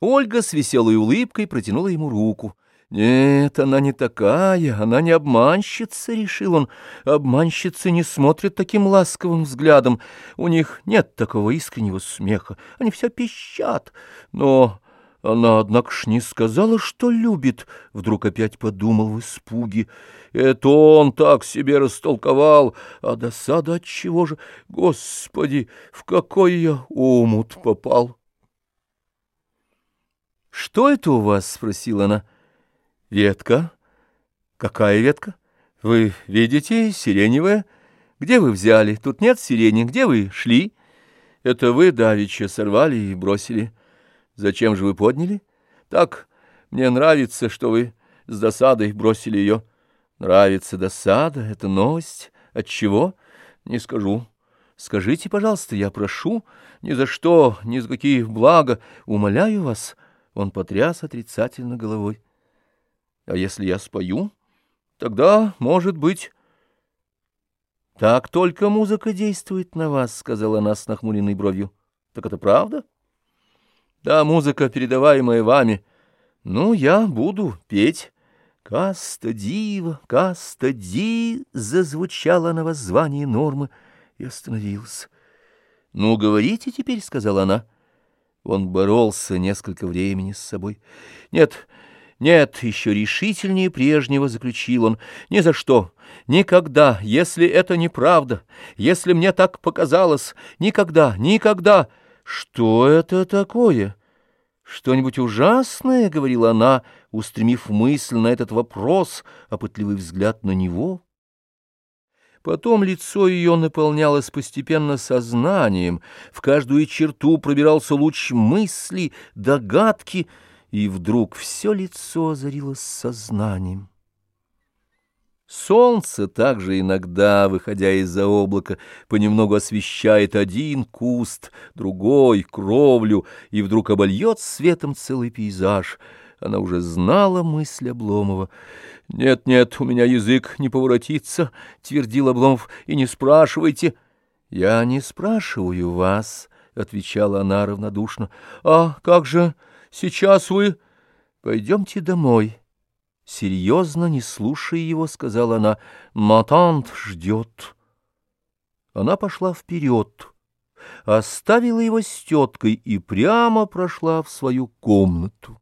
Ольга с веселой улыбкой протянула ему руку. «Нет, она не такая, она не обманщица», — решил он. «Обманщицы не смотрят таким ласковым взглядом, у них нет такого искреннего смеха, они все пищат. Но она, однако ж, не сказала, что любит», — вдруг опять подумал в испуге. «Это он так себе растолковал, а досада от чего же? Господи, в какой я омут попал!» «Что это у вас?» — спросила она. «Ветка». «Какая ветка?» «Вы видите, сиреневая. Где вы взяли? Тут нет сирени. Где вы шли?» «Это вы, давеча, сорвали и бросили. Зачем же вы подняли?» «Так, мне нравится, что вы с досадой бросили ее». «Нравится досада? Это новость. От чего? Не скажу». Скажите, пожалуйста, я прошу, ни за что, ни за какие блага, умоляю вас». Он потряс отрицательно головой. А если я спою, тогда, может быть... Так только музыка действует на вас, сказала она с нахмуренной бровью. Так это правда? Да, музыка, передаваемая вами. Ну, я буду петь. Каста дива, каста ди, зазвучала на воззвании нормы и остановился. Ну, говорите теперь, сказала она. Он боролся несколько времени с собой. «Нет, нет, еще решительнее прежнего заключил он. Ни за что, никогда, если это неправда, если мне так показалось, никогда, никогда. Что это такое?» «Что-нибудь ужасное?» — говорила она, устремив мысль на этот вопрос, а пытливый взгляд на него. Потом лицо ее наполнялось постепенно сознанием, в каждую черту пробирался луч мысли, догадки, и вдруг все лицо озарилось сознанием. Солнце также иногда, выходя из-за облака, понемногу освещает один куст, другой — кровлю, и вдруг обольет светом целый пейзаж. Она уже знала мысль Обломова — «Нет, нет, у меня язык не поворотится», — твердил Обломов, — «и не спрашивайте». «Я не спрашиваю вас», — отвечала она равнодушно. «А как же сейчас вы...» «Пойдемте домой». Серьезно, не слушая его, сказала она, «Матант ждет». Она пошла вперед, оставила его с теткой и прямо прошла в свою комнату.